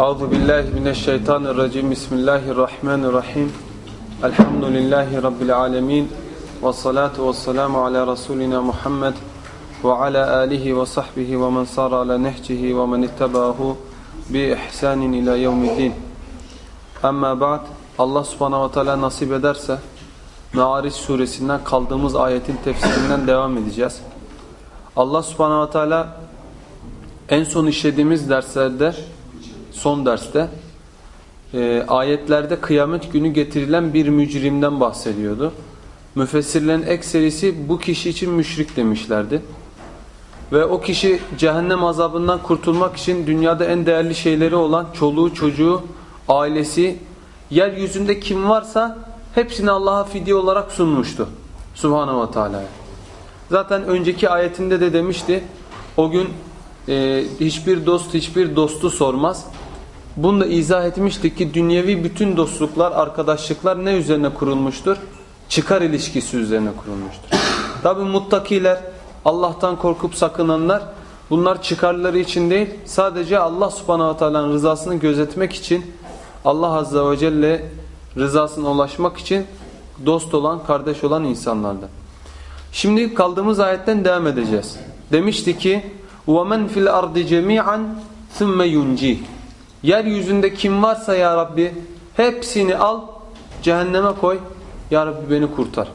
Euzu billahi mineşşeytanirracim. Bismillahirrahmanirrahim. Elhamdülillahi rabbil alamin. Ves salatu vesselamu ala rasulina Muhammed ve ala alihi ve sahbihi ve men sara ala nehcihi ve men ittaba'ahu bi ihsanin ila yevmiddin. Amma ba'd. Allah Subhanahu ve Teala nasip ederse Me'ariç suresinden kaldığımız ayetin tefsirinden devam edeceğiz. Allah Subhanahu ve Teala en son işlediğimiz derslerde son derste e, ayetlerde kıyamet günü getirilen bir mücrimden bahsediyordu. Müfessirlerin ekserisi bu kişi için müşrik demişlerdi. Ve o kişi cehennem azabından kurtulmak için dünyada en değerli şeyleri olan çoluğu, çocuğu, ailesi, yeryüzünde kim varsa hepsini Allah'a fidye olarak sunmuştu. Subhanahu ve Teala'ya. Zaten önceki ayetinde de demişti. O gün e, hiçbir dost hiçbir dostu sormaz. Bunu da izah etmiştik ki dünyevi bütün dostluklar, arkadaşlıklar ne üzerine kurulmuştur? Çıkar ilişkisi üzerine kurulmuştur. Tabi muttakiler, Allah'tan korkup sakınanlar bunlar çıkarları için değil sadece Allah subhanahu teala'nın rızasını gözetmek için Allah azze ve celle rızasına ulaşmak için dost olan, kardeş olan insanlardı. Şimdi kaldığımız ayetten devam edeceğiz. Demişti ki وَمَنْ فِي الْأَرْضِ جَمِيعًا ثُمَّ يُنْجِيهِ Yeryüzünde kim varsa ya Rabbi hepsini al cehenneme koy. Ya Rabbi beni kurtar.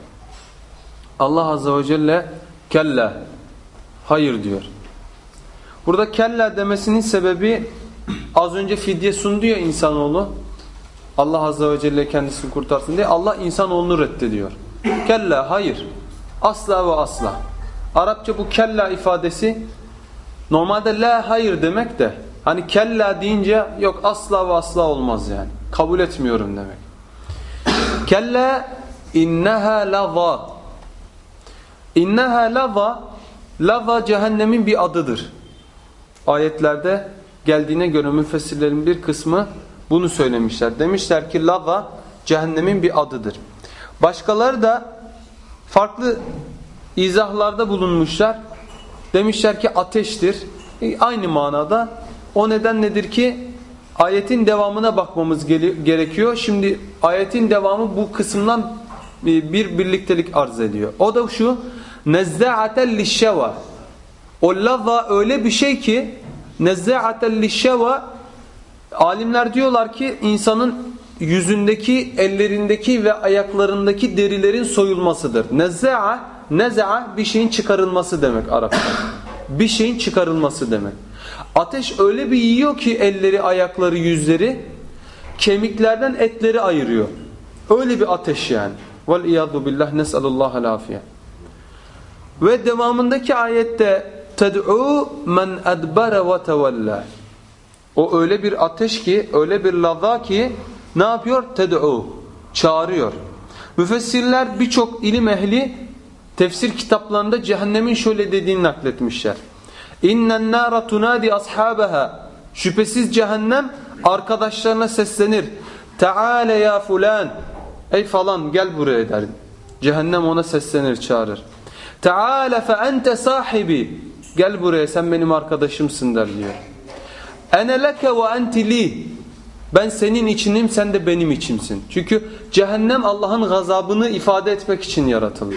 Allah Azze ve Celle kella hayır diyor. Burada kella demesinin sebebi az önce fidye sundu ya insanoğlu. Allah Azze ve Celle kendisini kurtarsın diye Allah insanoğlunu reddediyor. Kella hayır. Asla ve asla. Arapça bu kella ifadesi normalde la hayır demek de hani kella deyince yok asla ve asla olmaz yani. Kabul etmiyorum demek. Kella inneha lava. İnneha lava lava cehennemin bir adıdır. Ayetlerde geldiğine göre müfessirlerin bir kısmı bunu söylemişler. Demişler ki lava cehennemin bir adıdır. Başkaları da farklı izahlarda bulunmuşlar. Demişler ki ateştir. E, aynı manada. O neden nedir ki ayetin devamına bakmamız gerekiyor. Şimdi ayetin devamı bu kısımdan bir birliktelik arz ediyor. O da şu nezza'atel lişşeva. O lava öyle bir şey ki nezza'atel lişşeva alimler diyorlar ki insanın yüzündeki, ellerindeki ve ayaklarındaki derilerin soyulmasıdır. Nezza'a, neza'a bir şeyin çıkarılması demek Arapça. Bir şeyin çıkarılması demek. Ateş öyle bir yiyor ki elleri, ayakları, yüzleri kemiklerden etleri ayırıyor. Öyle bir ateş yani. Vel iyadu billah nes'alullaha afiye. Ve devamındaki ayette ted'u men edbere ve tevella. O öyle bir ateş ki, öyle bir lava ki ne yapıyor? Ted'u. Çağırıyor. Müfessirler birçok ilim ehli tefsir kitaplarında cehennemin şöyle dediğini nakletmişler. İnnen nâra tunâdi ashabaha. Şüphesiz cehennem arkadaşlarına seslenir. Teâle ya fulan. Ey falan gel buraya der. Cehennem ona seslenir, çağırır. Teâle fe ente sahibi. Gel buraya sen benim arkadaşımsın der diyor. Ene leke ve enti li. Ben senin içinim sen de benim içimsin. Çünkü cehennem Allah'ın gazabını ifade etmek için yaratıldı.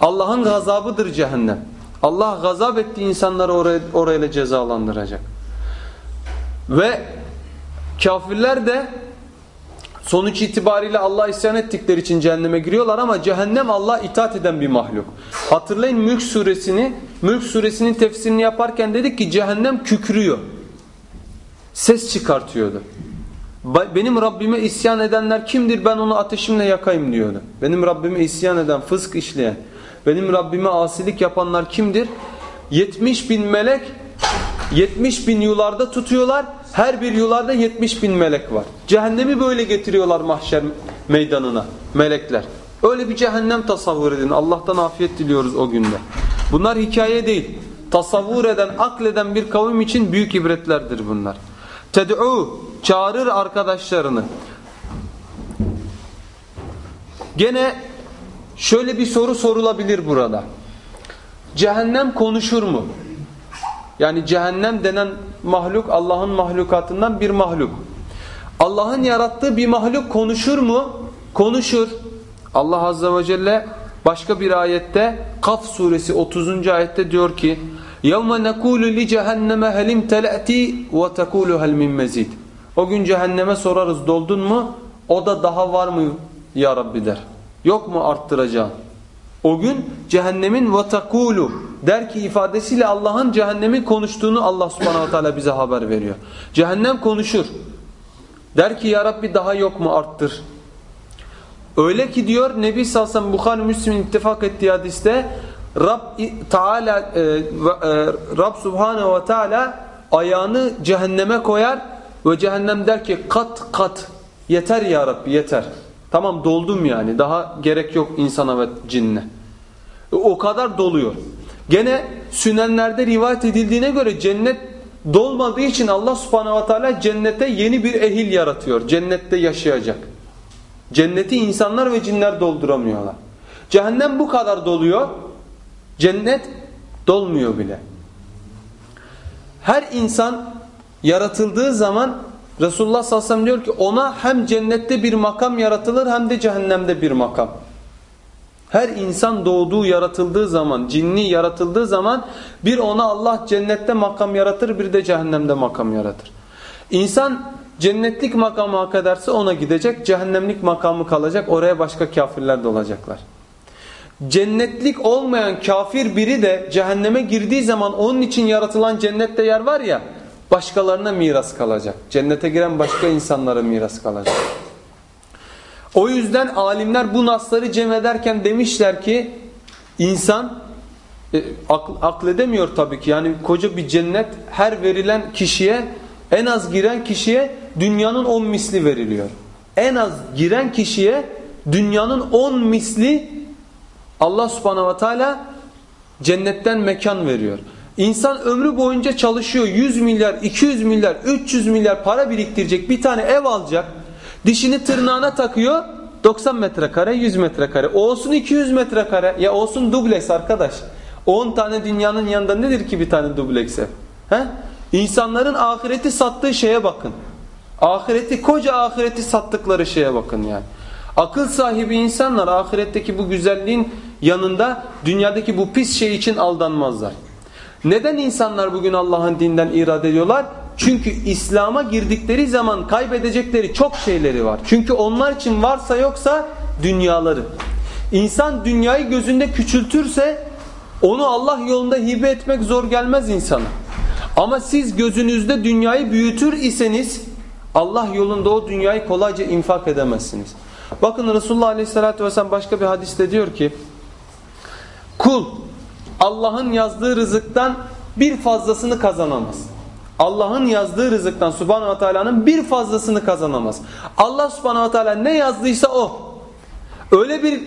Allah'ın gazabıdır cehennem. Allah gazap ettiği insanları oraya, orayla cezalandıracak. Ve kafirler de sonuç itibariyle Allah isyan ettikleri için cehenneme giriyorlar ama cehennem Allah itaat eden bir mahluk. Hatırlayın Mülk suresini, Mülk suresinin tefsirini yaparken dedik ki cehennem kükrüyor. Ses çıkartıyordu. Benim Rabbime isyan edenler kimdir ben onu ateşimle yakayım diyordu. Benim Rabbime isyan eden, fısk işleyen, benim Rabbime asilik yapanlar kimdir? 70 bin melek 70 bin yularda tutuyorlar. Her bir yularda 70 bin melek var. Cehennemi böyle getiriyorlar mahşer meydanına melekler. Öyle bir cehennem tasavvur edin. Allah'tan afiyet diliyoruz o günde. Bunlar hikaye değil. Tasavvur eden, akleden bir kavim için büyük ibretlerdir bunlar. Ted'u çağırır arkadaşlarını. Gene şöyle bir soru sorulabilir burada. Cehennem konuşur mu? Yani cehennem denen mahluk Allah'ın mahlukatından bir mahluk. Allah'ın yarattığı bir mahluk konuşur mu? Konuşur. Allah Azze ve Celle başka bir ayette Kaf suresi 30. ayette diyor ki يَوْمَ نَقُولُ لِجَهَنَّمَ هَلِمْ تَلَأْتِي وَتَقُولُ هَلْ مِنْ مَزِيدٍ O gün cehenneme sorarız doldun mu? O da daha var mı ya Rabbi der. Yok mu arttıracağın? O gün cehennemin vatakulu der ki ifadesiyle Allah'ın cehennemin konuştuğunu Allah subhanahu teala bize haber veriyor. Cehennem konuşur. Der ki ya Rabbi daha yok mu arttır. Öyle ki diyor Nebi sellem Bukhari Müslim'in ittifak ettiği hadiste Rab Teala e, e, Rab Subhanahu ve Teala ayağını cehenneme koyar ve cehennem der ki kat kat yeter ya Rabbi yeter. Tamam doldum yani daha gerek yok insana ve cinne. O kadar doluyor. Gene sünenlerde rivayet edildiğine göre cennet dolmadığı için Allah subhanahu ve teala cennete yeni bir ehil yaratıyor. Cennette yaşayacak. Cenneti insanlar ve cinler dolduramıyorlar. Cehennem bu kadar doluyor. Cennet dolmuyor bile. Her insan yaratıldığı zaman Resulullah sallallahu aleyhi ve sellem diyor ki ona hem cennette bir makam yaratılır hem de cehennemde bir makam. Her insan doğduğu yaratıldığı zaman, cinni yaratıldığı zaman bir ona Allah cennette makam yaratır bir de cehennemde makam yaratır. İnsan cennetlik makamı hak ederse ona gidecek, cehennemlik makamı kalacak oraya başka kafirler de olacaklar. Cennetlik olmayan kafir biri de cehenneme girdiği zaman onun için yaratılan cennette yer var ya başkalarına miras kalacak. Cennete giren başka insanlara miras kalacak. O yüzden alimler bu nasları cem ederken demişler ki insan e, akl, akledemiyor tabii ki. Yani koca bir cennet her verilen kişiye en az giren kişiye dünyanın on misli veriliyor. En az giren kişiye dünyanın on misli Allah subhanahu ve teala cennetten mekan veriyor. İnsan ömrü boyunca çalışıyor 100 milyar, 200 milyar, 300 milyar para biriktirecek bir tane ev alacak. Dişini tırnağına takıyor 90 metrekare 100 metrekare. Olsun 200 metrekare ya olsun dubleks arkadaş. 10 tane dünyanın yanında nedir ki bir tane dubleks ev? He? İnsanların ahireti sattığı şeye bakın. Ahireti koca ahireti sattıkları şeye bakın yani. Akıl sahibi insanlar ahiretteki bu güzelliğin yanında dünyadaki bu pis şey için aldanmazlar. Neden insanlar bugün Allah'ın dinden irade ediyorlar? Çünkü İslam'a girdikleri zaman kaybedecekleri çok şeyleri var. Çünkü onlar için varsa yoksa dünyaları. İnsan dünyayı gözünde küçültürse onu Allah yolunda hibe etmek zor gelmez insana. Ama siz gözünüzde dünyayı büyütür iseniz Allah yolunda o dünyayı kolayca infak edemezsiniz. Bakın Resulullah Aleyhisselatü Vesselam başka bir hadiste diyor ki kul Allah'ın yazdığı rızıktan bir fazlasını kazanamaz. Allah'ın yazdığı rızıktan subhanahu teala'nın bir fazlasını kazanamaz. Allah subhanahu teala ne yazdıysa o. Öyle bir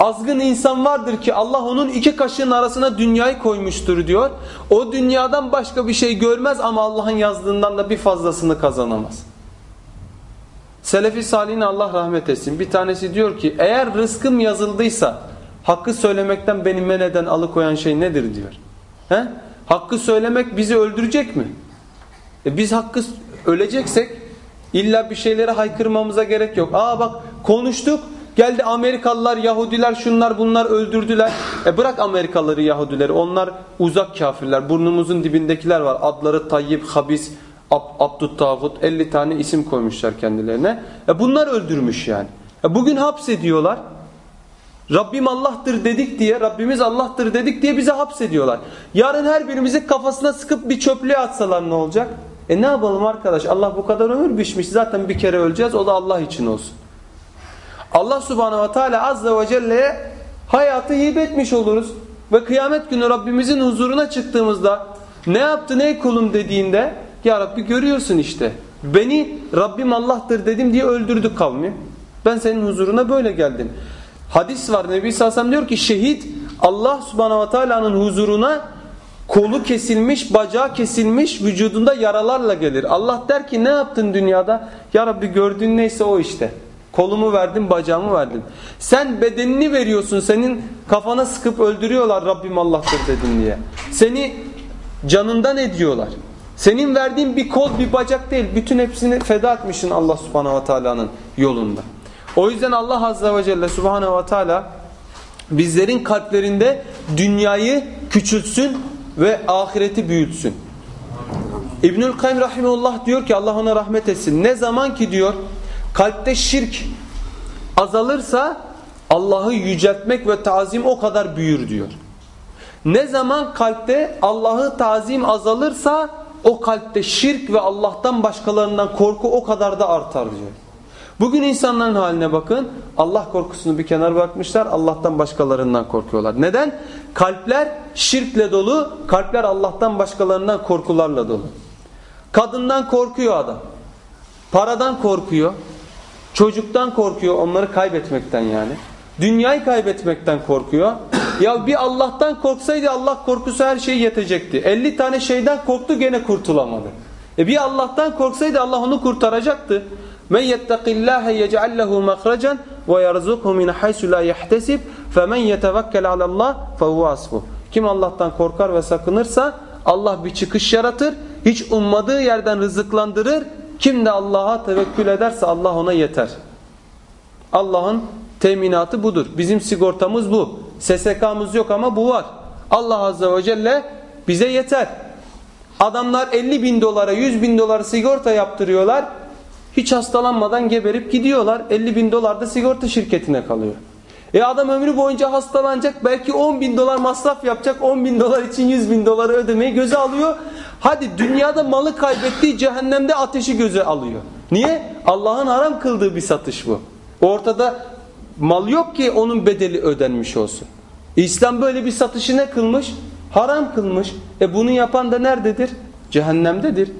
azgın insan vardır ki Allah onun iki kaşığın arasına dünyayı koymuştur diyor. O dünyadan başka bir şey görmez ama Allah'ın yazdığından da bir fazlasını kazanamaz. Selefi Salih'in Allah rahmet etsin. Bir tanesi diyor ki eğer rızkım yazıldıysa hakkı söylemekten beni men alıkoyan şey nedir diyor. He? Hakkı söylemek bizi öldürecek mi? E biz hakkı öleceksek illa bir şeylere haykırmamıza gerek yok. Aa bak konuştuk geldi Amerikalılar, Yahudiler şunlar bunlar öldürdüler. E bırak Amerikalıları, Yahudileri onlar uzak kafirler. Burnumuzun dibindekiler var. Adları Tayyip, Habis, Ab Abdut Tağut 50 tane isim koymuşlar kendilerine. E bunlar öldürmüş yani. E bugün hapsediyorlar. Rabbim Allah'tır dedik diye, Rabbimiz Allah'tır dedik diye bize hapsediyorlar. Yarın her birimizi kafasına sıkıp bir çöplüğe atsalar ne olacak? E ne yapalım arkadaş? Allah bu kadar ömür biçmiş. Zaten bir kere öleceğiz. O da Allah için olsun. Allah subhanehu ve teala azze ve celle'ye hayatı hibe etmiş oluruz. Ve kıyamet günü Rabbimizin huzuruna çıktığımızda ne yaptı ey kulum dediğinde ya Rabbi görüyorsun işte. Beni Rabbim Allah'tır dedim diye öldürdük kavmi. Ben senin huzuruna böyle geldim. Hadis var Nebi Sallallahu diyor ki şehit Allah subhanahu teala'nın huzuruna kolu kesilmiş, bacağı kesilmiş, vücudunda yaralarla gelir. Allah der ki ne yaptın dünyada? Ya Rabbi gördüğün neyse o işte. Kolumu verdim, bacağımı verdim. Sen bedenini veriyorsun, senin kafana sıkıp öldürüyorlar Rabbim Allah'tır dedin diye. Seni canından ediyorlar. Senin verdiğin bir kol bir bacak değil. Bütün hepsini feda etmişsin Allah subhanehu ve teala'nın yolunda. O yüzden Allah azze ve celle subhanehu ve teala bizlerin kalplerinde dünyayı küçültsün ve ahireti büyütsün. İbnül Kayyum Rahimullah diyor ki Allah ona rahmet etsin. Ne zaman ki diyor kalpte şirk azalırsa Allah'ı yüceltmek ve tazim o kadar büyür diyor. Ne zaman kalpte Allah'ı tazim azalırsa o kalpte şirk ve Allah'tan başkalarından korku o kadar da artar diyor. Bugün insanların haline bakın. Allah korkusunu bir kenar bırakmışlar. Allah'tan başkalarından korkuyorlar. Neden? Kalpler şirkle dolu. Kalpler Allah'tan başkalarından korkularla dolu. Kadından korkuyor adam. Paradan korkuyor. Çocuktan korkuyor. Onları kaybetmekten yani. Dünyayı kaybetmekten korkuyor. Ya bir Allah'tan korksaydı Allah korkusu her şey yetecekti. 50 tane şeyden korktu gene kurtulamadı. E bir Allah'tan korksaydı Allah onu kurtaracaktı. Men yettaqillâhe yec'al lehu mahracan ve yerzukhu min haysu la yahtesib femen yetevekkel alallah fehuve. Kim Allah'tan korkar ve sakınırsa Allah bir çıkış yaratır. Hiç ummadığı yerden rızıklandırır. Kim de Allah'a tevekkül ederse Allah ona yeter. Allah'ın teminatı budur. Bizim sigortamız bu. SSK'mız yok ama bu var. Allah Azze ve Celle bize yeter. Adamlar 50 bin dolara 100 bin dolara sigorta yaptırıyorlar. Hiç hastalanmadan geberip gidiyorlar. 50 bin dolar da sigorta şirketine kalıyor. E adam ömrü boyunca hastalanacak. Belki 10 bin dolar masraf yapacak. 10 bin dolar için 100 bin doları ödemeyi göze alıyor. Hadi dünyada malı kaybettiği cehennemde ateşi göze alıyor. Niye? Allah'ın haram kıldığı bir satış bu. Ortada mal yok ki onun bedeli ödenmiş olsun. İslam böyle bir satışı ne kılmış? Haram kılmış. E bunu yapan da nerededir? Cehennemdedir.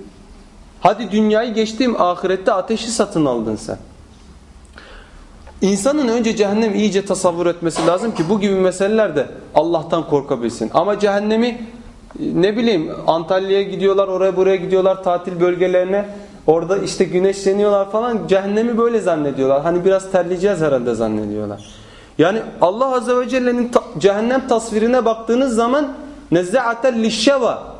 Hadi dünyayı geçtiğim ahirette ateşi satın aldın sen. İnsanın önce cehennem iyice tasavvur etmesi lazım ki bu gibi meselelerde Allah'tan korkabilsin. Ama cehennemi ne bileyim Antalya'ya gidiyorlar, oraya buraya gidiyorlar tatil bölgelerine. Orada işte güneşleniyorlar falan. Cehennemi böyle zannediyorlar. Hani biraz terleyeceğiz herhalde zannediyorlar. Yani Allah Azze ve Celle'nin ta cehennem tasvirine baktığınız zaman nezze'atel lişşeva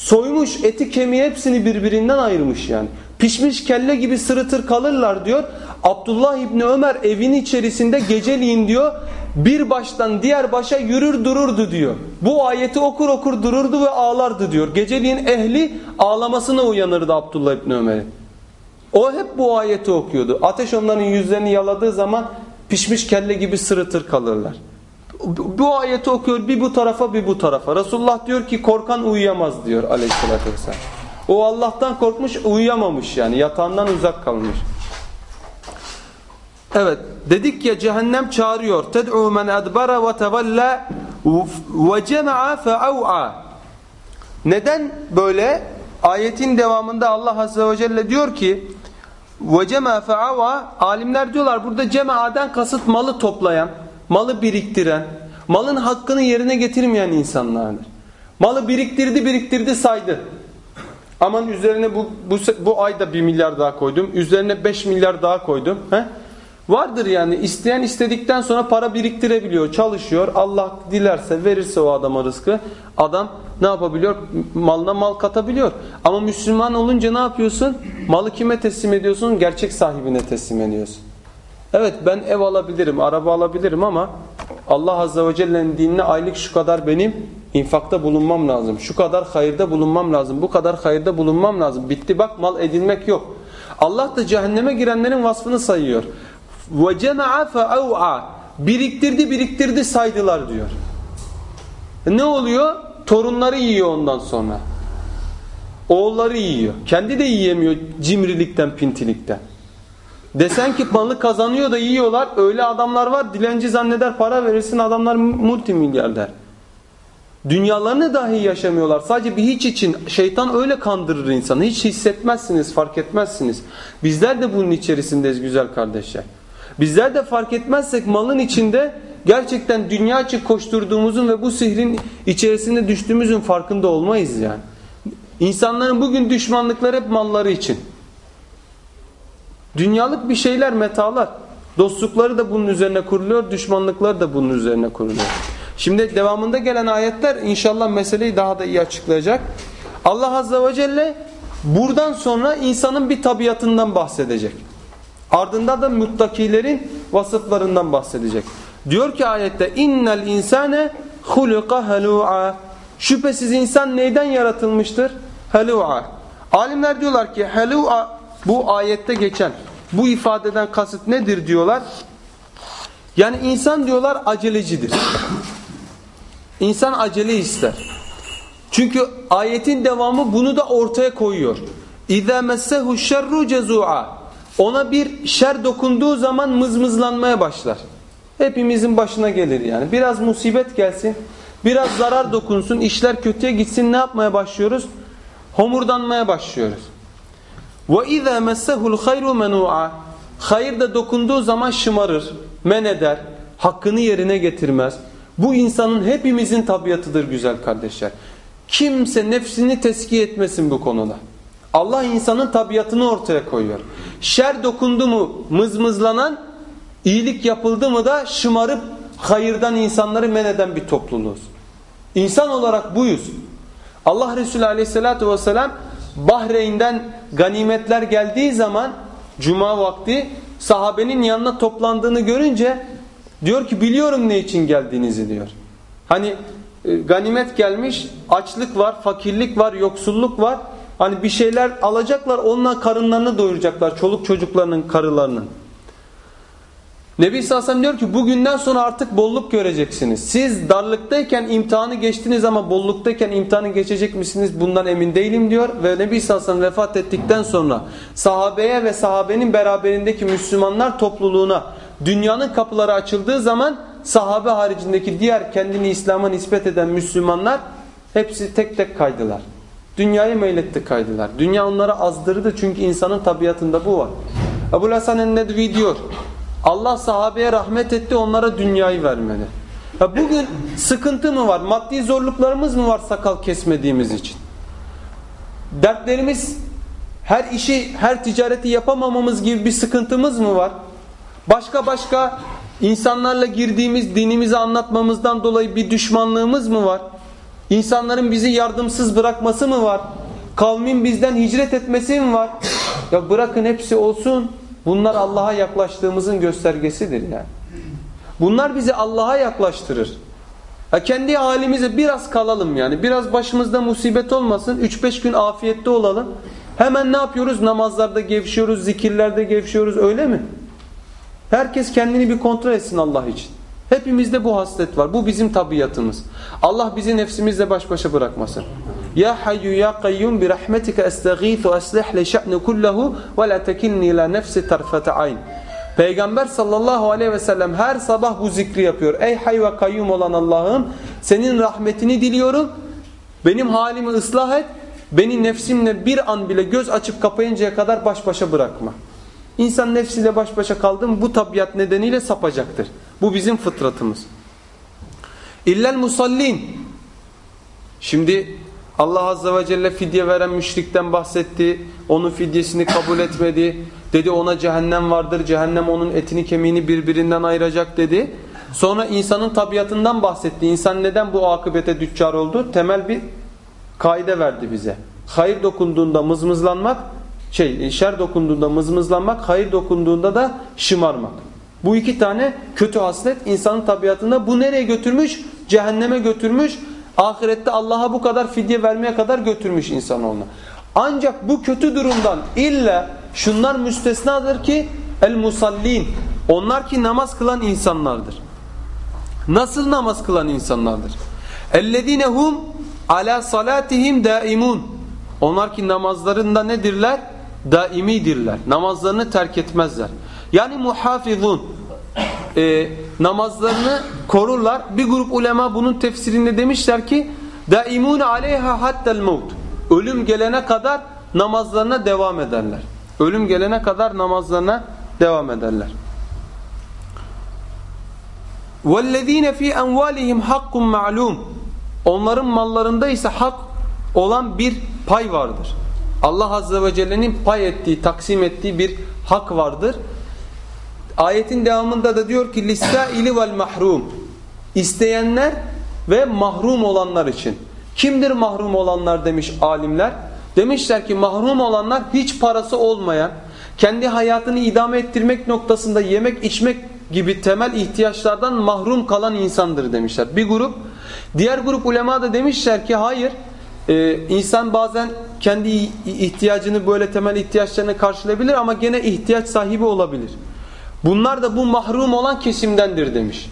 soymuş eti kemiği hepsini birbirinden ayırmış yani. Pişmiş kelle gibi sırıtır kalırlar diyor. Abdullah İbni Ömer evin içerisinde geceliğin diyor bir baştan diğer başa yürür dururdu diyor. Bu ayeti okur okur dururdu ve ağlardı diyor. Geceliğin ehli ağlamasına uyanırdı Abdullah İbni Ömer'in. O hep bu ayeti okuyordu. Ateş onların yüzlerini yaladığı zaman pişmiş kelle gibi sırıtır kalırlar. Bu ayeti okuyor bir bu tarafa bir bu tarafa. Resulullah diyor ki korkan uyuyamaz diyor aleyhissalatü vesselam. O Allah'tan korkmuş uyuyamamış yani yatağından uzak kalmış. Evet dedik ya cehennem çağırıyor. Ted'u men adbara ve tevalla ve cema'a fe'av'a. Neden böyle? Ayetin devamında Allah Azze ve Celle diyor ki ve cema fe'av'a alimler diyorlar burada cema'den kasıt malı toplayan, malı biriktiren, malın hakkını yerine getirmeyen insanlardır. Malı biriktirdi biriktirdi saydı. Aman üzerine bu, bu, bu ayda bir milyar daha koydum. Üzerine beş milyar daha koydum. He? Vardır yani isteyen istedikten sonra para biriktirebiliyor, çalışıyor. Allah dilerse verirse o adama rızkı. Adam ne yapabiliyor? Malına mal katabiliyor. Ama Müslüman olunca ne yapıyorsun? Malı kime teslim ediyorsun? Gerçek sahibine teslim ediyorsun. Evet ben ev alabilirim, araba alabilirim ama Allah Azze ve Celle'nin dinine aylık şu kadar benim infakta bulunmam lazım. Şu kadar hayırda bulunmam lazım. Bu kadar hayırda bulunmam lazım. Bitti bak mal edinmek yok. Allah da cehenneme girenlerin vasfını sayıyor. Cema'a fe'av'a biriktirdi biriktirdi saydılar diyor. Ne oluyor? Torunları yiyor ondan sonra. Oğulları yiyor. Kendi de yiyemiyor cimrilikten, pintilikten. Desen ki malı kazanıyor da yiyorlar. Öyle adamlar var dilenci zanneder para verirsin adamlar multimilyarder. Dünyalarını dahi yaşamıyorlar. Sadece bir hiç için şeytan öyle kandırır insanı. Hiç hissetmezsiniz, fark etmezsiniz. Bizler de bunun içerisindeyiz güzel kardeşler. Bizler de fark etmezsek malın içinde gerçekten dünya için koşturduğumuzun ve bu sihrin içerisinde düştüğümüzün farkında olmayız yani. İnsanların bugün düşmanlıkları hep malları için. Dünyalık bir şeyler, metalar. Dostlukları da bunun üzerine kuruluyor, düşmanlıkları da bunun üzerine kuruluyor. Şimdi devamında gelen ayetler inşallah meseleyi daha da iyi açıklayacak. Allah Azze ve Celle buradan sonra insanın bir tabiatından bahsedecek. Ardında da muttakilerin vasıflarından bahsedecek. Diyor ki ayette innel insane huluka halu'a. Şüphesiz insan neyden yaratılmıştır? Halu'a. Alimler diyorlar ki halu'a bu ayette geçen bu ifadeden kasıt nedir diyorlar? Yani insan diyorlar acelecidir. İnsan acele ister. Çünkü ayetin devamı bunu da ortaya koyuyor. İza messehu şerru cezu'a. Ona bir şer dokunduğu zaman mızmızlanmaya başlar. Hepimizin başına gelir yani. Biraz musibet gelsin, biraz zarar dokunsun, işler kötüye gitsin ne yapmaya başlıyoruz? Homurdanmaya başlıyoruz. Ve izâ messehul hayru menû'a. Hayır da dokunduğu zaman şımarır, men eder, hakkını yerine getirmez. Bu insanın hepimizin tabiatıdır güzel kardeşler. Kimse nefsini teskiye etmesin bu konuda. Allah insanın tabiatını ortaya koyuyor. Şer dokundu mu mızmızlanan, iyilik yapıldı mı da şımarıp hayırdan insanları men eden bir topluluğuz. İnsan olarak buyuz. Allah Resulü aleyhissalatü vesselam Bahreyn'den ganimetler geldiği zaman cuma vakti sahabenin yanına toplandığını görünce diyor ki biliyorum ne için geldiğinizi diyor. Hani e, ganimet gelmiş açlık var, fakirlik var, yoksulluk var. Hani bir şeyler alacaklar onunla karınlarını doyuracaklar çoluk çocuklarının karılarının. Nebi Sallallahu diyor ki bugünden sonra artık bolluk göreceksiniz. Siz darlıktayken imtihanı geçtiniz ama bolluktayken imtihanı geçecek misiniz bundan emin değilim diyor. Ve Nebi Sallallahu vefat ettikten sonra sahabeye ve sahabenin beraberindeki Müslümanlar topluluğuna dünyanın kapıları açıldığı zaman sahabe haricindeki diğer kendini İslam'a nispet eden Müslümanlar hepsi tek tek kaydılar. Dünyayı meyletti kaydılar. Dünya onları azdırdı çünkü insanın tabiatında bu var. Ebu Hasan el-Nedvi diyor Allah sahabeye rahmet etti onlara dünyayı vermedi. Ya bugün sıkıntı mı var? Maddi zorluklarımız mı var sakal kesmediğimiz için? Dertlerimiz her işi, her ticareti yapamamamız gibi bir sıkıntımız mı var? Başka başka insanlarla girdiğimiz dinimizi anlatmamızdan dolayı bir düşmanlığımız mı var? İnsanların bizi yardımsız bırakması mı var? Kavmin bizden hicret etmesi mi var? Ya bırakın hepsi olsun. Bunlar Allah'a yaklaştığımızın göstergesidir yani. Bunlar bizi Allah'a yaklaştırır. Ya kendi halimize biraz kalalım yani. Biraz başımızda musibet olmasın. 3-5 gün afiyette olalım. Hemen ne yapıyoruz? Namazlarda gevşiyoruz, zikirlerde gevşiyoruz öyle mi? Herkes kendini bir kontrol etsin Allah için. Hepimizde bu haslet var. Bu bizim tabiatımız. Allah bizi nefsimizle baş başa bırakmasın. Ya hayyu ya kayyum bi rahmetike estağithu aslih li şe'ni kullahu ve la tekilni ila nefsi tarfete ayn. Peygamber sallallahu aleyhi ve sellem her sabah bu zikri yapıyor. Ey hay ve kayyum olan Allah'ım senin rahmetini diliyorum. Benim halimi ıslah et. Beni nefsimle bir an bile göz açıp kapayıncaya kadar baş başa bırakma. İnsan nefsiyle baş başa kaldı mı bu tabiat nedeniyle sapacaktır. Bu bizim fıtratımız. İllel musallin. Şimdi Allah Azze ve Celle fidye veren müşrikten bahsetti. Onun fidyesini kabul etmedi. Dedi ona cehennem vardır. Cehennem onun etini kemiğini birbirinden ayıracak dedi. Sonra insanın tabiatından bahsetti. İnsan neden bu akıbete düçar oldu? Temel bir kaide verdi bize. Hayır dokunduğunda mızmızlanmak, şey şer dokunduğunda mızmızlanmak, hayır dokunduğunda da şımarmak. Bu iki tane kötü haslet insanın tabiatında. Bu nereye götürmüş? Cehenneme götürmüş. Ahirette Allah'a bu kadar fidye vermeye kadar götürmüş insanoğlunu. Ancak bu kötü durumdan illa şunlar müstesnadır ki el musallin. Onlar ki namaz kılan insanlardır. Nasıl namaz kılan insanlardır? Ellezine hum ala salatihim daimun. Onlar ki namazlarında nedirler? Daimidirler. Namazlarını terk etmezler. Yani muhafizun e, namazlarını korurlar. Bir grup ulema bunun tefsirinde demişler ki daimune aleyha hattel maut. Ölüm gelene kadar namazlarına devam ederler. Ölüm gelene kadar namazlarına devam ederler. وَالَّذ۪ينَ ف۪ي اَنْوَالِهِمْ حَقٌّ مَعْلُومٌ Onların mallarında ise hak olan bir pay vardır. Allah Azze ve Celle'nin pay ettiği, taksim ettiği bir hak vardır. Ayetin devamında da diyor ki ili vel mahrum. İsteyenler ve mahrum olanlar için. Kimdir mahrum olanlar demiş alimler. Demişler ki mahrum olanlar hiç parası olmayan, kendi hayatını idame ettirmek noktasında yemek içmek gibi temel ihtiyaçlardan mahrum kalan insandır demişler. Bir grup. Diğer grup ulema da demişler ki hayır e, insan bazen kendi ihtiyacını böyle temel ihtiyaçlarını karşılayabilir ama gene ihtiyaç sahibi olabilir. Bunlar da bu mahrum olan kesimdendir demiş.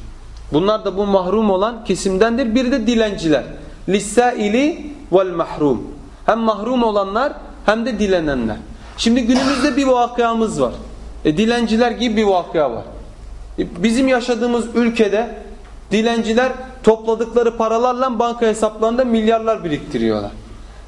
Bunlar da bu mahrum olan kesimdendir. Bir de dilenciler. Lissaili vel mahrum. Hem mahrum olanlar hem de dilenenler. Şimdi günümüzde bir vakiamız var. E, dilenciler gibi bir vakıa var. E, bizim yaşadığımız ülkede dilenciler topladıkları paralarla banka hesaplarında milyarlar biriktiriyorlar.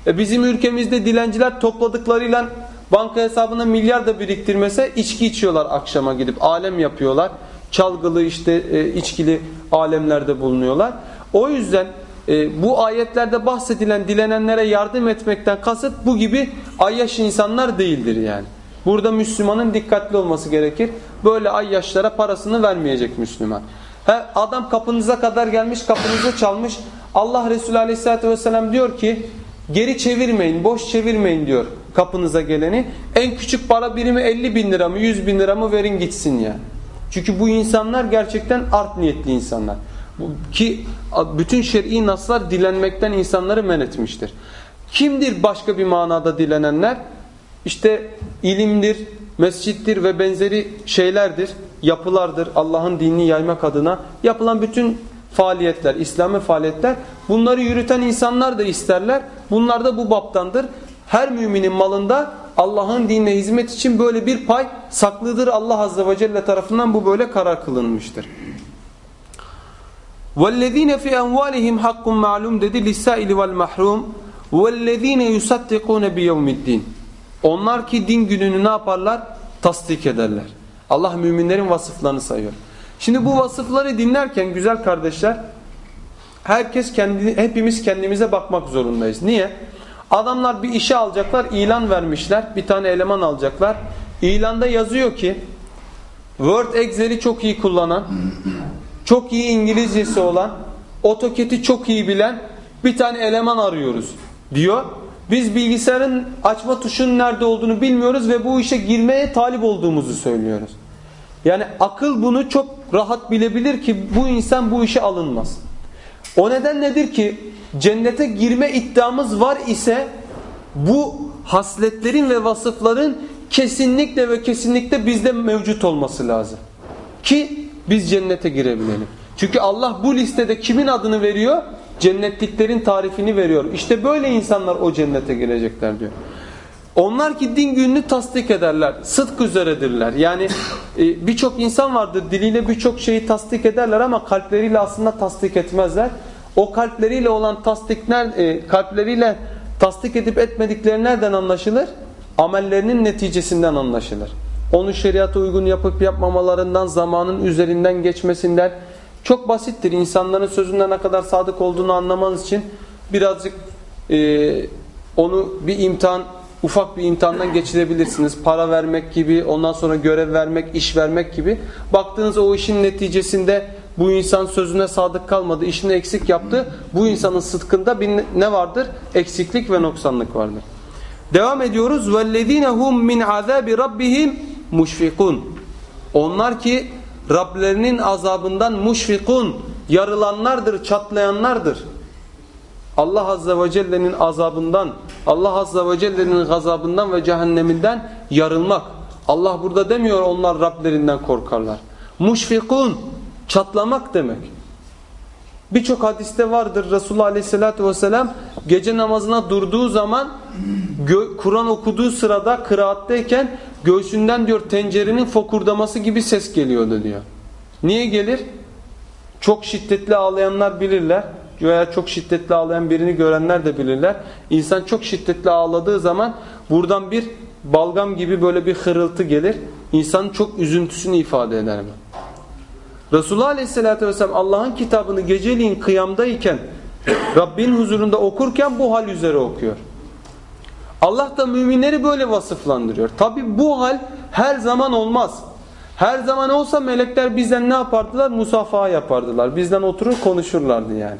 E, bizim ülkemizde dilenciler topladıklarıyla banka hesabına milyar da biriktirmese içki içiyorlar akşama gidip alem yapıyorlar. Çalgılı işte e, içkili alemlerde bulunuyorlar. O yüzden e, bu ayetlerde bahsedilen dilenenlere yardım etmekten kasıt bu gibi ayyaş insanlar değildir yani. Burada Müslümanın dikkatli olması gerekir. Böyle ayyaşlara parasını vermeyecek Müslüman. He, adam kapınıza kadar gelmiş kapınızı çalmış. Allah Resulü Aleyhisselatü Vesselam diyor ki geri çevirmeyin boş çevirmeyin diyor kapınıza geleni. En küçük para birimi 50 bin lira mı 100 bin lira mı verin gitsin ya. Çünkü bu insanlar gerçekten art niyetli insanlar. Ki bütün şer'i naslar dilenmekten insanları men etmiştir. Kimdir başka bir manada dilenenler? İşte ilimdir, mescittir ve benzeri şeylerdir, yapılardır. Allah'ın dinini yaymak adına yapılan bütün faaliyetler, İslami faaliyetler bunları yürüten insanlar da isterler. Bunlar da bu baptandır Her müminin malında Allah'ın dinine hizmet için böyle bir pay saklıdır. Allah Azze ve Celle tarafından bu böyle karar kılınmıştır. وَالَّذ۪ينَ فِي اَنْوَالِهِمْ حَقٌّ مَعْلُومٌ dedi لِسَّائِلِ وَالْمَحْرُومِ وَالَّذ۪ينَ يُسَدِّقُونَ بِيَوْمِ الدِّينِ Onlar ki din gününü ne yaparlar? Tasdik ederler. Allah müminlerin vasıflarını sayıyor. Şimdi bu vasıfları dinlerken güzel kardeşler herkes kendi, hepimiz kendimize bakmak zorundayız. Niye? Adamlar bir işe alacaklar, ilan vermişler. Bir tane eleman alacaklar. İlanda yazıyor ki Word Excel'i çok iyi kullanan, çok iyi İngilizcesi olan, AutoCAD'i çok iyi bilen bir tane eleman arıyoruz diyor. Biz bilgisayarın açma tuşunun nerede olduğunu bilmiyoruz ve bu işe girmeye talip olduğumuzu söylüyoruz. Yani akıl bunu çok rahat bilebilir ki bu insan bu işe alınmaz. O neden nedir ki cennete girme iddiamız var ise bu hasletlerin ve vasıfların kesinlikle ve kesinlikle bizde mevcut olması lazım. Ki biz cennete girebilelim. Çünkü Allah bu listede kimin adını veriyor? Cennetliklerin tarifini veriyor. İşte böyle insanlar o cennete girecekler diyor. Onlar ki din gününü tasdik ederler. Sıdk üzeredirler. Yani e, birçok insan vardır diliyle birçok şeyi tasdik ederler ama kalpleriyle aslında tasdik etmezler. O kalpleriyle olan tasdikler, e, kalpleriyle tasdik edip etmedikleri nereden anlaşılır? Amellerinin neticesinden anlaşılır. Onu şeriata uygun yapıp yapmamalarından, zamanın üzerinden geçmesinden çok basittir. İnsanların sözünde ne kadar sadık olduğunu anlamanız için birazcık e, onu bir imtihan ufak bir imtihandan geçirebilirsiniz. Para vermek gibi, ondan sonra görev vermek, iş vermek gibi. Baktığınız o işin neticesinde bu insan sözüne sadık kalmadı, işini eksik yaptı. Bu insanın sıdkında bir ne vardır? Eksiklik ve noksanlık vardır. Devam ediyoruz. وَالَّذ۪ينَ هُمْ مِنْ عَذَابِ رَبِّهِمْ مُشْفِقُونَ Onlar ki Rablerinin azabından muşfikun, yarılanlardır, çatlayanlardır. Allah Azze ve Celle'nin azabından, Allah Azze ve Celle'nin gazabından ve cehenneminden yarılmak. Allah burada demiyor onlar Rablerinden korkarlar. Muşfikun, çatlamak demek. Birçok hadiste vardır Resulullah Aleyhisselatü Vesselam gece namazına durduğu zaman Kur'an okuduğu sırada kıraatteyken göğsünden diyor tencerenin fokurdaması gibi ses geliyordu diyor. Niye gelir? Çok şiddetli ağlayanlar bilirler veya çok şiddetli ağlayan birini görenler de bilirler. İnsan çok şiddetli ağladığı zaman buradan bir balgam gibi böyle bir hırıltı gelir. İnsanın çok üzüntüsünü ifade eder mi? Resulullah Aleyhisselatü Vesselam Allah'ın kitabını geceliğin kıyamdayken Rabbin huzurunda okurken bu hal üzere okuyor. Allah da müminleri böyle vasıflandırıyor. Tabi bu hal her zaman olmaz. Her zaman olsa melekler bizden ne yapardılar? Musafaha yapardılar. Bizden oturur konuşurlardı yani.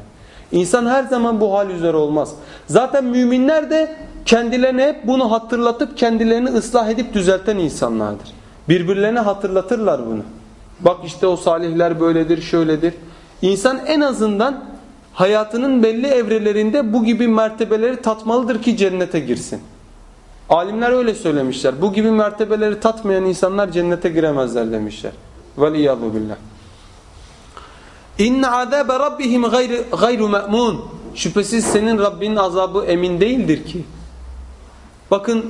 İnsan her zaman bu hal üzere olmaz. Zaten müminler de kendilerine hep bunu hatırlatıp kendilerini ıslah edip düzelten insanlardır. Birbirlerine hatırlatırlar bunu. Bak işte o salihler böyledir, şöyledir. İnsan en azından hayatının belli evrelerinde bu gibi mertebeleri tatmalıdır ki cennete girsin. Alimler öyle söylemişler. Bu gibi mertebeleri tatmayan insanlar cennete giremezler demişler. Veliyadu billah. İnne azabe rabbihim gayru, me'mun. Şüphesiz senin Rabbinin azabı emin değildir ki. Bakın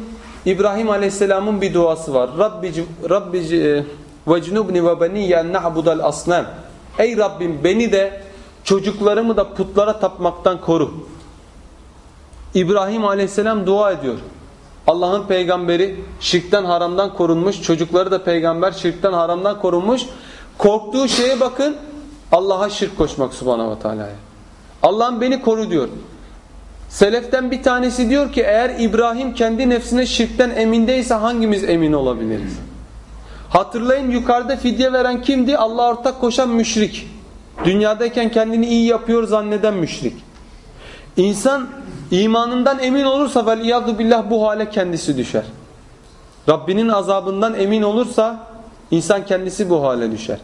İbrahim Aleyhisselam'ın bir duası var. Rabbi Rabbi e, vecnubni ve beni na'budal asnam. Ey Rabbim beni de çocuklarımı da putlara tapmaktan koru. İbrahim Aleyhisselam dua ediyor. Allah'ın peygamberi şirkten haramdan korunmuş. Çocukları da peygamber şirkten haramdan korunmuş. Korktuğu şeye bakın. Allah'a şirk koşmak subhanahu ve teala'ya. Allah'ım beni koru diyor. Seleften bir tanesi diyor ki eğer İbrahim kendi nefsine şirkten emindeyse hangimiz emin olabiliriz? Hatırlayın yukarıda fidye veren kimdi? Allah ortak koşan müşrik. Dünyadayken kendini iyi yapıyor zanneden müşrik. İnsan imanından emin olursa veliyadu billah bu hale kendisi düşer. Rabbinin azabından emin olursa insan kendisi bu hale düşer.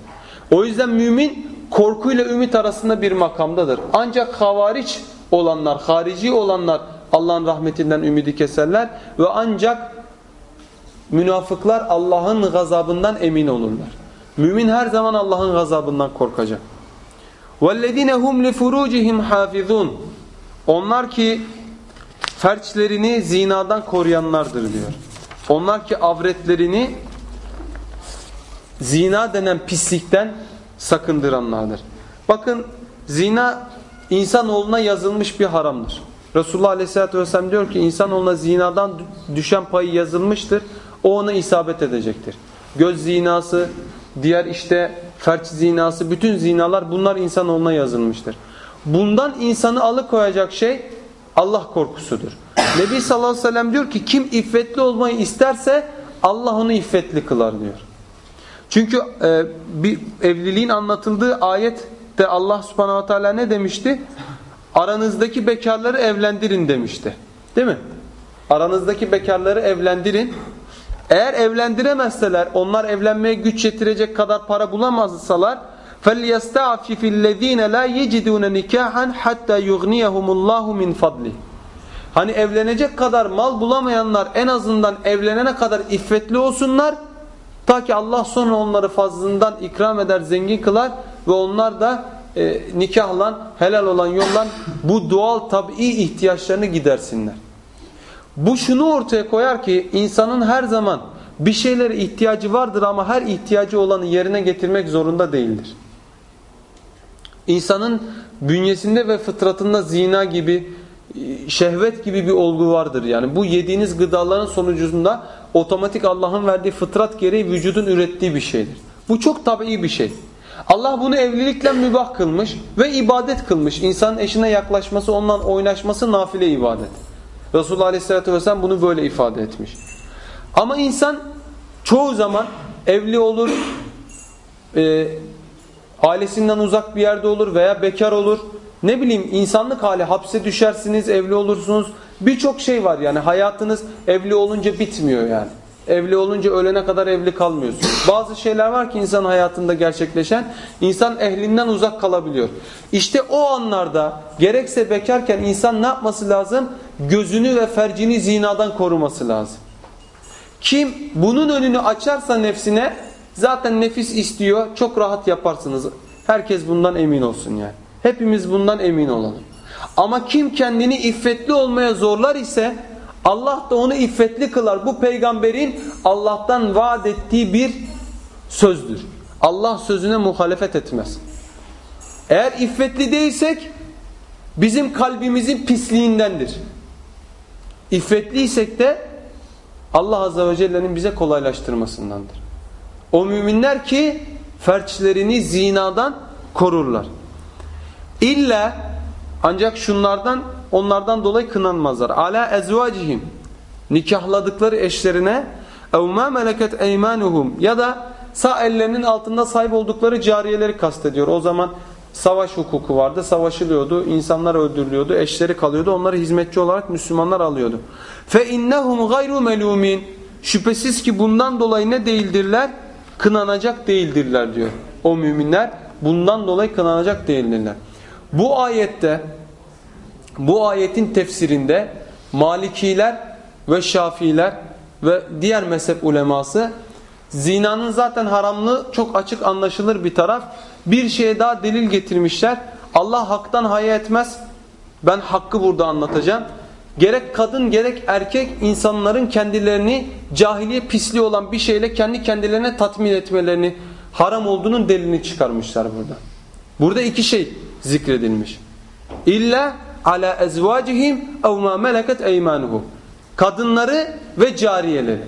O yüzden mümin korkuyla ümit arasında bir makamdadır. Ancak havariç olanlar, harici olanlar Allah'ın rahmetinden ümidi keserler ve ancak münafıklar Allah'ın gazabından emin olurlar. Mümin her zaman Allah'ın gazabından korkacak. وَالَّذِينَ هُمْ لِفُرُوجِهِمْ حَافِظُونَ Onlar ki ferçlerini zinadan koruyanlardır diyor. Onlar ki avretlerini zina denen pislikten sakındıranlardır. Bakın zina insanoğluna yazılmış bir haramdır. Resulullah Aleyhisselatü Vesselam diyor ki insanoğluna zinadan düşen payı yazılmıştır. O ona isabet edecektir. Göz zinası, diğer işte ferç zinası, bütün zinalar bunlar insanoğluna yazılmıştır. Bundan insanı alıkoyacak şey Allah korkusudur. Nebi sallallahu aleyhi ve sellem diyor ki kim iffetli olmayı isterse Allah onu iffetli kılar diyor. Çünkü e, bir evliliğin anlatıldığı ayette Allah subhanahu wa ta'ala ne demişti? Aranızdaki bekarları evlendirin demişti. Değil mi? Aranızdaki bekarları evlendirin. Eğer evlendiremezseler, onlar evlenmeye güç yetirecek kadar para bulamazsalar فَلْيَسْتَعْفِفِ الَّذ۪ينَ لَا يَجِدُونَ نِكَاحًا حَتَّى يُغْنِيَهُمُ اللّٰهُ مِنْ فَضْلِهِ Hani evlenecek kadar mal bulamayanlar en azından evlenene kadar iffetli olsunlar. Ta ki Allah sonra onları fazlından ikram eder, zengin kılar ve onlar da e, nikahla, helal olan yoldan bu doğal tabii ihtiyaçlarını gidersinler. Bu şunu ortaya koyar ki insanın her zaman bir şeylere ihtiyacı vardır ama her ihtiyacı olanı yerine getirmek zorunda değildir. İnsanın bünyesinde ve fıtratında zina gibi, şehvet gibi bir olgu vardır. Yani bu yediğiniz gıdaların sonucunda otomatik Allah'ın verdiği fıtrat gereği vücudun ürettiği bir şeydir. Bu çok tabii bir şey. Allah bunu evlilikle mübah kılmış ve ibadet kılmış. İnsanın eşine yaklaşması, ondan oynaşması nafile ibadet. Resulullah Aleyhisselatü Vesselam bunu böyle ifade etmiş. Ama insan çoğu zaman evli olur, e, ailesinden uzak bir yerde olur veya bekar olur. Ne bileyim insanlık hali hapse düşersiniz, evli olursunuz. Birçok şey var yani hayatınız evli olunca bitmiyor yani. Evli olunca ölene kadar evli kalmıyorsun. Bazı şeyler var ki insan hayatında gerçekleşen, insan ehlinden uzak kalabiliyor. İşte o anlarda gerekse bekarken insan ne yapması lazım? Gözünü ve fercini zinadan koruması lazım. Kim bunun önünü açarsa nefsine zaten nefis istiyor çok rahat yaparsınız. Herkes bundan emin olsun yani. Hepimiz bundan emin olalım. Ama kim kendini iffetli olmaya zorlar ise Allah da onu iffetli kılar. Bu peygamberin Allah'tan vaat ettiği bir sözdür. Allah sözüne muhalefet etmez. Eğer iffetli değilsek bizim kalbimizin pisliğindendir. İffetliysek de Allah Azze ve Celle'nin bize kolaylaştırmasındandır. O müminler ki ferçlerini zinadan korurlar. İlla ancak şunlardan onlardan dolayı kınanmazlar. Ala ezvacihim nikahladıkları eşlerine ev meleket eymanuhum ya da sağ ellerinin altında sahip oldukları cariyeleri kastediyor. O zaman savaş hukuku vardı. Savaşılıyordu. insanlar öldürülüyordu. Eşleri kalıyordu. Onları hizmetçi olarak Müslümanlar alıyordu. Fe innehum gayru melumin. Şüphesiz ki bundan dolayı ne değildirler? Kınanacak değildirler diyor. O müminler bundan dolayı kınanacak değildirler. Bu ayette bu ayetin tefsirinde Malikiler ve Şafiiler ve diğer mezhep uleması zinanın zaten haramlığı çok açık anlaşılır bir taraf. Bir şeye daha delil getirmişler. Allah haktan haya etmez. Ben hakkı burada anlatacağım. Gerek kadın gerek erkek insanların kendilerini cahiliye pisliği olan bir şeyle kendi kendilerine tatmin etmelerini haram olduğunun delilini çıkarmışlar burada. Burada iki şey zikredilmiş. İlla ala ezvacihim ev meleket eymanuhum. Kadınları ve cariyeleri.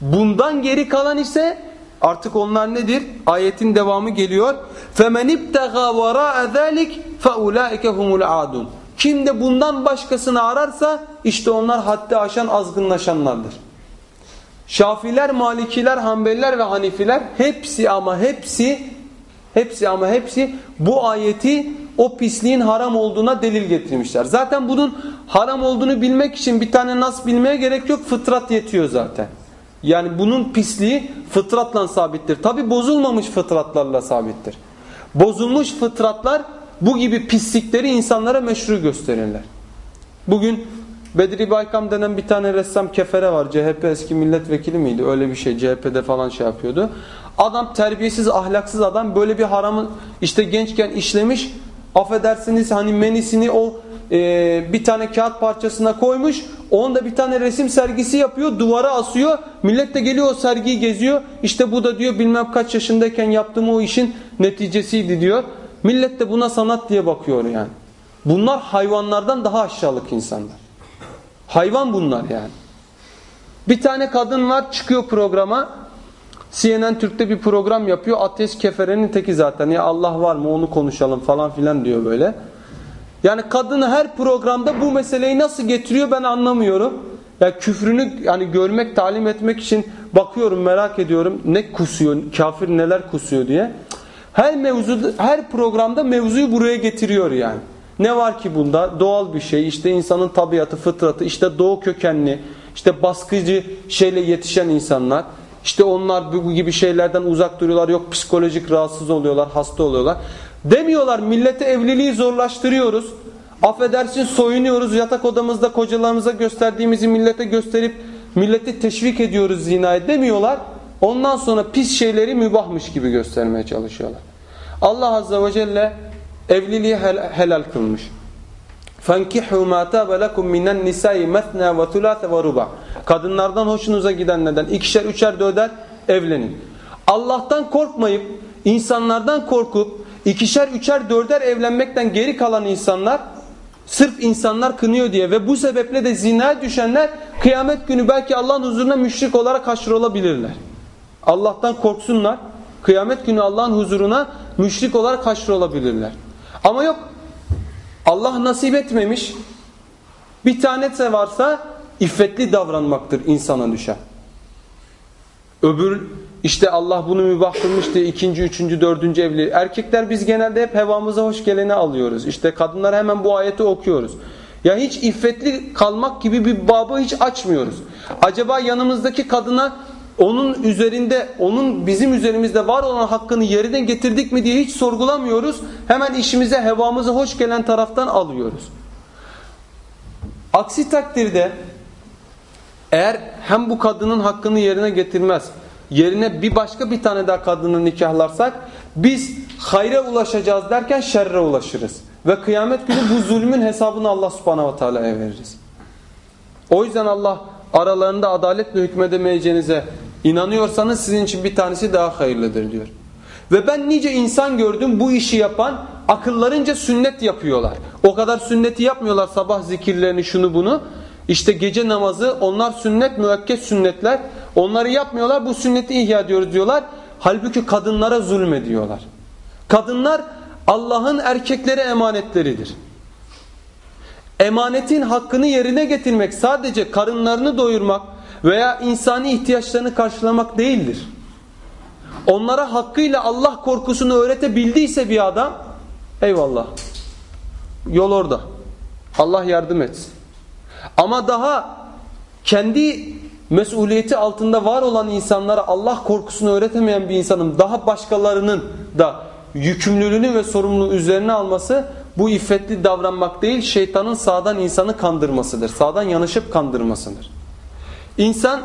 Bundan geri kalan ise artık onlar nedir? Ayetin devamı geliyor. Femen ibtaga vera'a zalik feulaike humul adun. Kim de bundan başkasını ararsa işte onlar haddi aşan azgınlaşanlardır. Şafiler, Malikiler, Hanbeliler ve Hanifiler hepsi ama hepsi hepsi ama hepsi bu ayeti o pisliğin haram olduğuna delil getirmişler. Zaten bunun haram olduğunu bilmek için bir tane nas bilmeye gerek yok. Fıtrat yetiyor zaten. Yani bunun pisliği fıtratla sabittir. Tabi bozulmamış fıtratlarla sabittir. Bozulmuş fıtratlar bu gibi pislikleri insanlara meşru gösterirler. Bugün Bedri Baykam denen bir tane ressam kefere var. CHP eski milletvekili miydi? Öyle bir şey. CHP'de falan şey yapıyordu. Adam terbiyesiz, ahlaksız adam böyle bir haramı işte gençken işlemiş. Affedersiniz hani menisini o e, bir tane kağıt parçasına koymuş. Onda bir tane resim sergisi yapıyor. Duvara asıyor. Millet de geliyor o sergiyi geziyor. İşte bu da diyor bilmem kaç yaşındayken yaptığım o işin neticesiydi diyor. Millet de buna sanat diye bakıyor yani. Bunlar hayvanlardan daha aşağılık insanlar. Hayvan bunlar yani. Bir tane kadın var çıkıyor programa. CNN Türk'te bir program yapıyor. Ateist keferenin teki zaten. Ya Allah var mı onu konuşalım falan filan diyor böyle. Yani kadını her programda bu meseleyi nasıl getiriyor ben anlamıyorum. Ya yani küfrünü yani görmek, talim etmek için bakıyorum, merak ediyorum. Ne kusuyor, kafir neler kusuyor diye. Her mevzu her programda mevzuyu buraya getiriyor yani. Ne var ki bunda? Doğal bir şey. İşte insanın tabiatı, fıtratı, işte doğu kökenli, işte baskıcı şeyle yetişen insanlar. İşte onlar bu gibi şeylerden uzak duruyorlar. Yok psikolojik rahatsız oluyorlar, hasta oluyorlar. Demiyorlar millete evliliği zorlaştırıyoruz. Affedersin soyunuyoruz yatak odamızda kocalarımıza gösterdiğimizi millete gösterip milleti teşvik ediyoruz zinaya demiyorlar. Ondan sonra pis şeyleri mübahmış gibi göstermeye çalışıyorlar. Allah Azze ve Celle evliliği helal kılmış. فَانْكِحُوا مَا تَابَ لَكُمْ مِنَ النِّسَاءِ مَثْنَا وَثُلَاثَ وَرُبَعَ Kadınlardan hoşunuza giden neden? İkişer, üçer, dörder evlenin. Allah'tan korkmayıp, insanlardan korkup, ikişer, üçer, dörder evlenmekten geri kalan insanlar, sırf insanlar kınıyor diye ve bu sebeple de zinaya düşenler kıyamet günü belki Allah'ın huzuruna müşrik olarak haşrolabilirler. Allah'tan korksunlar. Kıyamet günü Allah'ın huzuruna müşrik olarak haşrolabilirler. Ama yok Allah nasip etmemiş. Bir tanesi varsa iffetli davranmaktır insana düşen. Öbür işte Allah bunu mübah kılmıştı ikinci, üçüncü, dördüncü evli. Erkekler biz genelde hep hevamıza hoş geleni alıyoruz. İşte kadınlar hemen bu ayeti okuyoruz. Ya hiç iffetli kalmak gibi bir babı hiç açmıyoruz. Acaba yanımızdaki kadına onun üzerinde, onun bizim üzerimizde var olan hakkını yerine getirdik mi diye hiç sorgulamıyoruz. Hemen işimize, hevamıza hoş gelen taraftan alıyoruz. Aksi takdirde eğer hem bu kadının hakkını yerine getirmez, yerine bir başka bir tane daha kadını nikahlarsak biz hayra ulaşacağız derken şerre ulaşırız. Ve kıyamet günü bu zulmün hesabını Allah subhanahu ve teala'ya veririz. O yüzden Allah aralarında adaletle hükmedemeyeceğinize İnanıyorsanız sizin için bir tanesi daha hayırlıdır diyor. Ve ben nice insan gördüm bu işi yapan akıllarınca sünnet yapıyorlar. O kadar sünneti yapmıyorlar sabah zikirlerini şunu bunu. İşte gece namazı onlar sünnet müekket sünnetler. Onları yapmıyorlar bu sünneti ihya ediyoruz diyorlar. Halbuki kadınlara zulmediyorlar. Kadınlar Allah'ın erkeklere emanetleridir. Emanetin hakkını yerine getirmek sadece karınlarını doyurmak, veya insani ihtiyaçlarını karşılamak değildir. Onlara hakkıyla Allah korkusunu öğretebildiyse bir adam Eyvallah. Yol orada. Allah yardım etsin. Ama daha kendi mesuliyeti altında var olan insanlara Allah korkusunu öğretemeyen bir insanın daha başkalarının da yükümlülüğünü ve sorumluluğu üzerine alması bu iffetli davranmak değil şeytanın sağdan insanı kandırmasıdır. Sağdan yanışıp kandırmasıdır. İnsan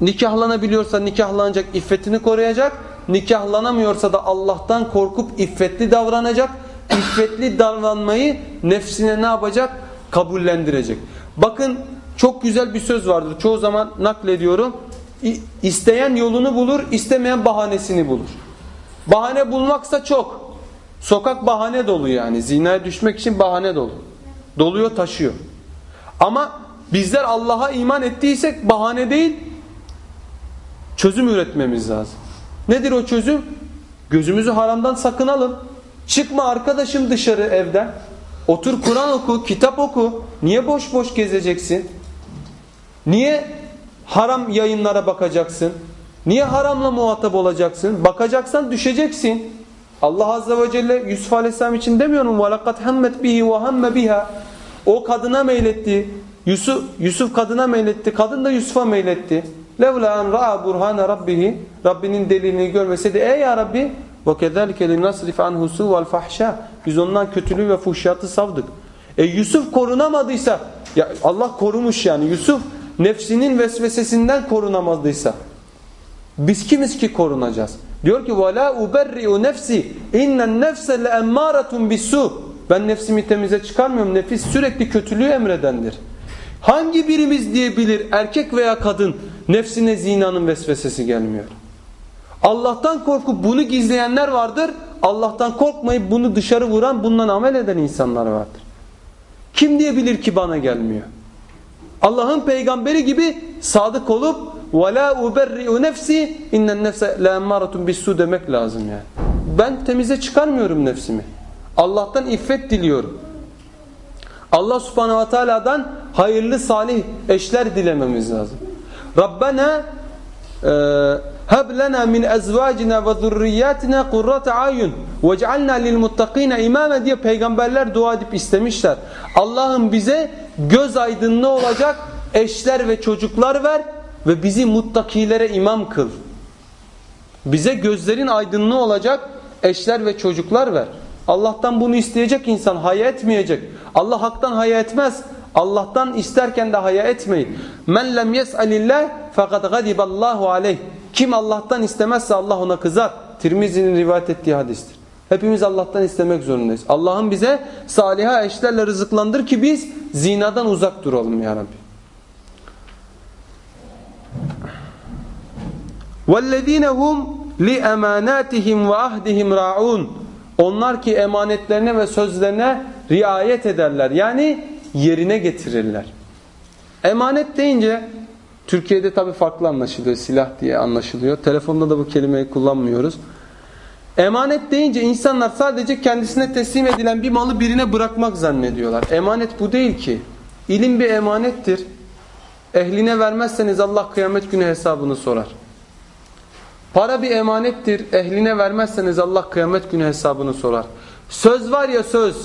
nikahlanabiliyorsa nikahlanacak, iffetini koruyacak. Nikahlanamıyorsa da Allah'tan korkup iffetli davranacak. İffetli davranmayı nefsine ne yapacak? Kabullendirecek. Bakın çok güzel bir söz vardır. Çoğu zaman naklediyorum. İsteyen yolunu bulur, istemeyen bahanesini bulur. Bahane bulmaksa çok. Sokak bahane dolu yani. Zinaya düşmek için bahane dolu. Doluyor, taşıyor. Ama bizler Allah'a iman ettiysek bahane değil, çözüm üretmemiz lazım. Nedir o çözüm? Gözümüzü haramdan sakınalım. Çıkma arkadaşım dışarı evden. Otur Kur'an oku, kitap oku. Niye boş boş gezeceksin? Niye haram yayınlara bakacaksın? Niye haramla muhatap olacaksın? Bakacaksan düşeceksin. Allah Azze ve Celle Yusuf Aleyhisselam için demiyorum. وَلَقَدْ هَمَّتْ بِهِ وَهَمَّ بِهَا O kadına meyletti. Yusuf, Yusuf kadına meyletti. Kadın da Yusuf'a meyletti. لَوْلَا اَنْ رَعَى بُرْهَانَ رَبِّهِ Rabbinin delilini görmeseydi. Ey ya Rabbi وَكَذَلِكَ لِنَصْرِفَ عَنْهُ سُوَ الْفَحْشَى Biz ondan kötülüğü ve fuhşiyatı savdık. E Yusuf korunamadıysa ya Allah korumuş yani Yusuf nefsinin vesvesesinden korunamadıysa biz kimiz ki korunacağız? Diyor ki وَلَا اُبَرِّئُ نَفْسِ اِنَّ النَّفْسَ لَاَمَّارَةٌ بِسُّ Ben nefsimi temize çıkarmıyorum. Nefis sürekli kötülüğü emredendir. Hangi birimiz diyebilir erkek veya kadın nefsine zinanın vesvesesi gelmiyor? Allah'tan korkup bunu gizleyenler vardır. Allah'tan korkmayıp bunu dışarı vuran bundan amel eden insanlar vardır. Kim diyebilir ki bana gelmiyor? Allah'ın peygamberi gibi sadık olup وَلَا اُبَرِّئُ نَفْسِ اِنَّ النَّفْسَ لَاَمَّارَةٌ بِسُّ demek lazım yani. Ben temize çıkarmıyorum nefsimi. Allah'tan iffet diliyorum. Allah subhanehu ve teala'dan hayırlı salih eşler dilememiz lazım. Rabbena هب لنا من أزواجنا وذرياتنا قرة أعين وَاجْعَلْنَا لِلْمُتَّقِينَ imame diye peygamberler dua edip istemişler. Allah'ım bize göz aydınlığı olacak eşler ve çocuklar ver ve bizi muttakilere imam kıl. Bize gözlerin aydınlığı olacak eşler ve çocuklar ver. Allah'tan bunu isteyecek insan haya etmeyecek. Allah haktan haya etmez. Allah'tan isterken de haya etmeyin. Men lem yes'alillah fakat gadiballahu aleyh. Kim Allah'tan istemezse Allah ona kızar. Tirmizi'nin rivayet ettiği hadistir. Hepimiz Allah'tan istemek zorundayız. Allah'ın bize saliha eşlerle rızıklandır ki biz zinadan uzak duralım ya Rabbi. وَالَّذ۪ينَ هُمْ لِأَمَانَاتِهِمْ وَاَهْدِهِمْ رَاعُونَ onlar ki emanetlerine ve sözlerine riayet ederler. Yani yerine getirirler. Emanet deyince Türkiye'de tabi farklı anlaşılıyor. Silah diye anlaşılıyor. Telefonda da bu kelimeyi kullanmıyoruz. Emanet deyince insanlar sadece kendisine teslim edilen bir malı birine bırakmak zannediyorlar. Emanet bu değil ki. İlim bir emanettir. Ehline vermezseniz Allah kıyamet günü hesabını sorar. Para bir emanettir. Ehline vermezseniz Allah kıyamet günü hesabını sorar. Söz var ya söz.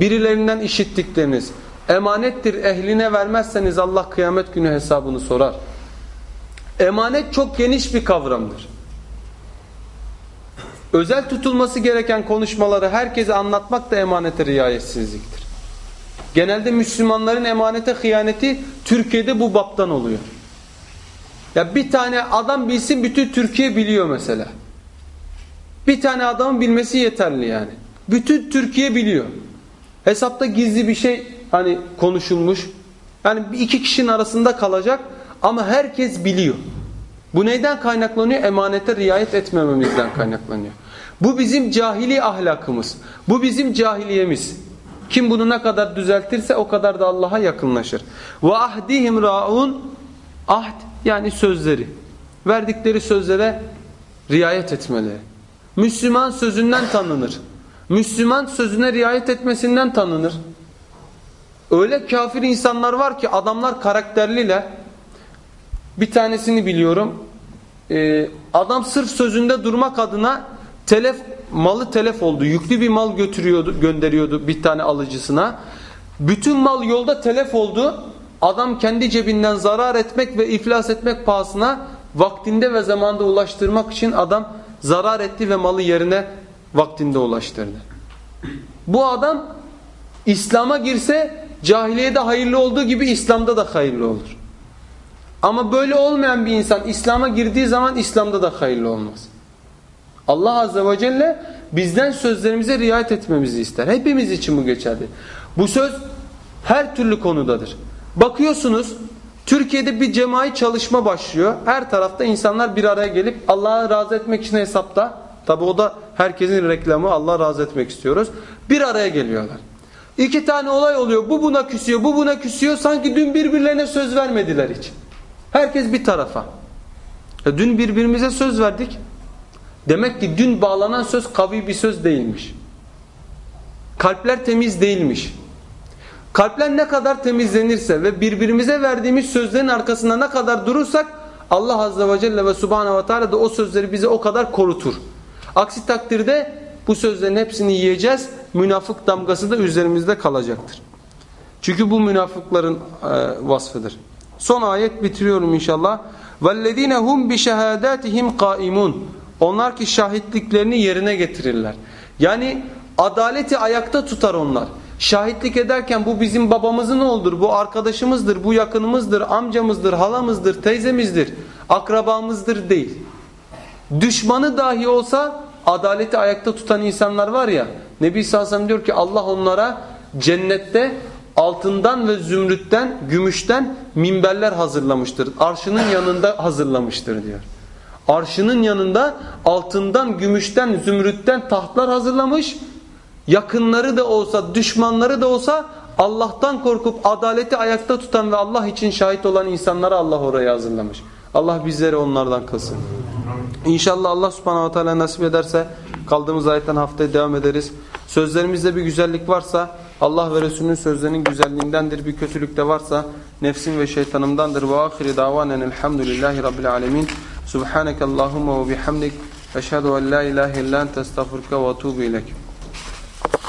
Birilerinden işittikleriniz. Emanettir. Ehline vermezseniz Allah kıyamet günü hesabını sorar. Emanet çok geniş bir kavramdır. Özel tutulması gereken konuşmaları herkese anlatmak da emanete riayetsizliktir. Genelde Müslümanların emanete hıyaneti Türkiye'de bu baptan oluyor. Ya bir tane adam bilsin bütün Türkiye biliyor mesela. Bir tane adamın bilmesi yeterli yani. Bütün Türkiye biliyor. Hesapta gizli bir şey hani konuşulmuş. Yani iki kişinin arasında kalacak ama herkes biliyor. Bu neyden kaynaklanıyor? Emanete riayet etmememizden kaynaklanıyor. Bu bizim cahili ahlakımız. Bu bizim cahiliyemiz. Kim bunu ne kadar düzeltirse o kadar da Allah'a yakınlaşır. Ve ahdihim raun ahd yani sözleri. Verdikleri sözlere riayet etmeleri. Müslüman sözünden tanınır. Müslüman sözüne riayet etmesinden tanınır. Öyle kafir insanlar var ki adamlar karakterliler. Bir tanesini biliyorum. Ee, adam sırf sözünde durmak adına telef malı telef oldu. Yüklü bir mal götürüyordu, gönderiyordu bir tane alıcısına. Bütün mal yolda telef oldu. Adam kendi cebinden zarar etmek ve iflas etmek pahasına vaktinde ve zamanda ulaştırmak için adam zarar etti ve malı yerine vaktinde ulaştırdı. Bu adam İslam'a girse cahiliyede hayırlı olduğu gibi İslam'da da hayırlı olur. Ama böyle olmayan bir insan İslam'a girdiği zaman İslam'da da hayırlı olmaz. Allah Azze ve Celle bizden sözlerimize riayet etmemizi ister. Hepimiz için bu geçerli. Bu söz her türlü konudadır. Bakıyorsunuz Türkiye'de bir cemai çalışma başlıyor. Her tarafta insanlar bir araya gelip Allah'a razı etmek için hesapta. Tabi o da herkesin reklamı Allah razı etmek istiyoruz. Bir araya geliyorlar. İki tane olay oluyor. Bu buna küsüyor, bu buna küsüyor. Sanki dün birbirlerine söz vermediler hiç. Herkes bir tarafa. Ya dün birbirimize söz verdik. Demek ki dün bağlanan söz kavi bir söz değilmiş. Kalpler temiz değilmiş. Kalpler ne kadar temizlenirse ve birbirimize verdiğimiz sözlerin arkasında ne kadar durursak Allah Azze ve Celle ve Subhanahu ve Teala da o sözleri bize o kadar korutur. Aksi takdirde bu sözlerin hepsini yiyeceğiz. Münafık damgası da üzerimizde kalacaktır. Çünkü bu münafıkların e, vasfıdır. Son ayet bitiriyorum inşallah. وَالَّذ۪ينَ هُمْ بِشَهَادَاتِهِمْ قَائِمُونَ Onlar ki şahitliklerini yerine getirirler. Yani adaleti ayakta tutar onlar. Şahitlik ederken bu bizim babamızın oğludur, bu arkadaşımızdır, bu yakınımızdır, amcamızdır, halamızdır, teyzemizdir, akrabamızdır değil. Düşmanı dahi olsa adaleti ayakta tutan insanlar var ya, Nebi Sallallahu diyor ki Allah onlara cennette altından ve zümrütten, gümüşten minberler hazırlamıştır. Arşının yanında hazırlamıştır diyor. Arşının yanında altından, gümüşten, zümrütten tahtlar hazırlamış. Yakınları da olsa, düşmanları da olsa Allah'tan korkup adaleti ayakta tutan ve Allah için şahit olan insanlara Allah oraya hazırlamış. Allah bizleri onlardan kılsın. İnşallah Allah subhanahu teala nasip ederse kaldığımız ayetten haftaya devam ederiz. Sözlerimizde bir güzellik varsa Allah ve Resulünün sözlerinin güzelliğindendir. Bir kötülük de varsa nefsim ve şeytanımdandır. Ve ahiri davanen elhamdülillahi rabbil alemin. Subhaneke Allahumma ve bihamdik. Eşhedü en la ilahe illa ente estağfurke ve etubu ilek.